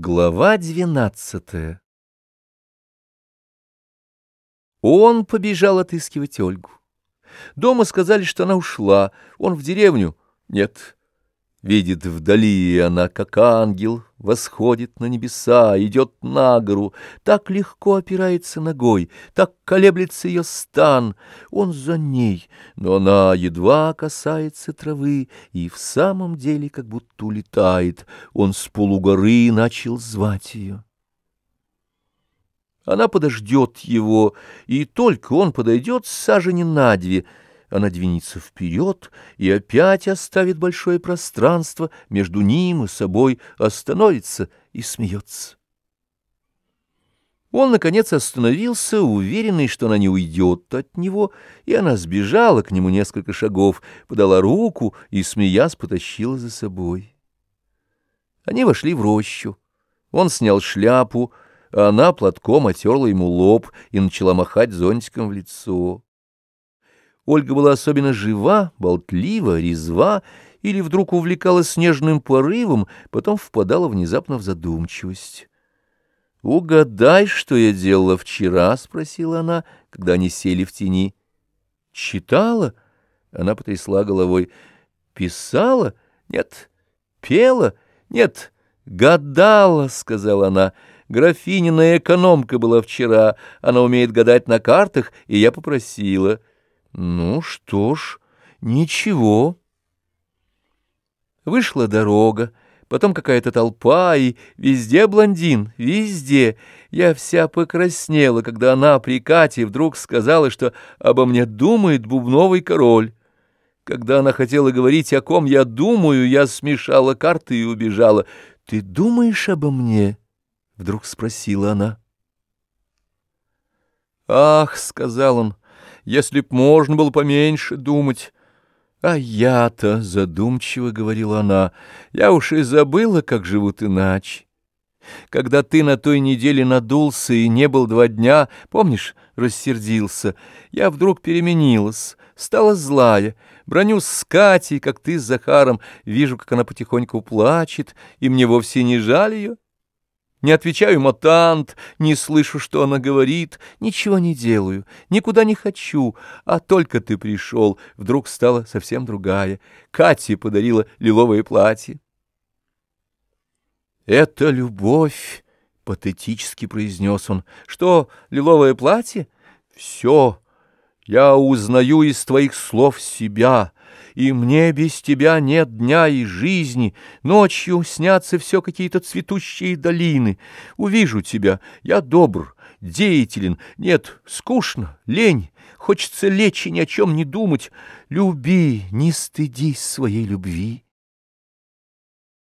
Глава двенадцатая Он побежал отыскивать Ольгу. Дома сказали, что она ушла, он в деревню. Нет, Видит вдали она, как ангел, восходит на небеса, идет на гору, так легко опирается ногой, так колеблется ее стан. Он за ней, но она едва касается травы и в самом деле как будто улетает. Он с полугоры начал звать ее. Она подождет его, и только он подойдет сажени на две — она двинется вперед и опять оставит большое пространство между ним и собой, остановится и смеется. Он, наконец, остановился, уверенный, что она не уйдет от него, и она сбежала к нему несколько шагов, подала руку и, смеясь, потащила за собой. Они вошли в рощу. Он снял шляпу, а она платком отерла ему лоб и начала махать зонтиком в лицо. Ольга была особенно жива, болтлива, резва, или вдруг увлекалась снежным порывом, потом впадала внезапно в задумчивость. «Угадай, что я делала вчера?» — спросила она, когда они сели в тени. «Читала?» — она потрясла головой. «Писала? Нет. Пела? Нет. Гадала?» — сказала она. «Графинина экономка была вчера. Она умеет гадать на картах, и я попросила». Ну что ж, ничего. Вышла дорога, потом какая-то толпа, и везде блондин, везде. Я вся покраснела, когда она при Кате вдруг сказала, что обо мне думает бубновый король. Когда она хотела говорить, о ком я думаю, я смешала карты и убежала. «Ты думаешь обо мне?» — вдруг спросила она. «Ах», — сказал он, — если б можно было поменьше думать. А я-то, — задумчиво говорила она, — я уж и забыла, как живут иначе. Когда ты на той неделе надулся и не был два дня, помнишь, рассердился, я вдруг переменилась, стала злая, бронюсь с Катей, как ты с Захаром, вижу, как она потихоньку плачет, и мне вовсе не жаль ее. Не отвечаю матант, не слышу, что она говорит, ничего не делаю, никуда не хочу, а только ты пришел, вдруг стала совсем другая. Кате подарила лиловое платье. «Это любовь», — патетически произнес он. «Что, лиловое платье? Все. Я узнаю из твоих слов себя» и мне без тебя нет дня и жизни. Ночью снятся все какие-то цветущие долины. Увижу тебя, я добр, деятелен, нет, скучно, лень, хочется лечь и ни о чем не думать. Люби, не стыдись своей любви.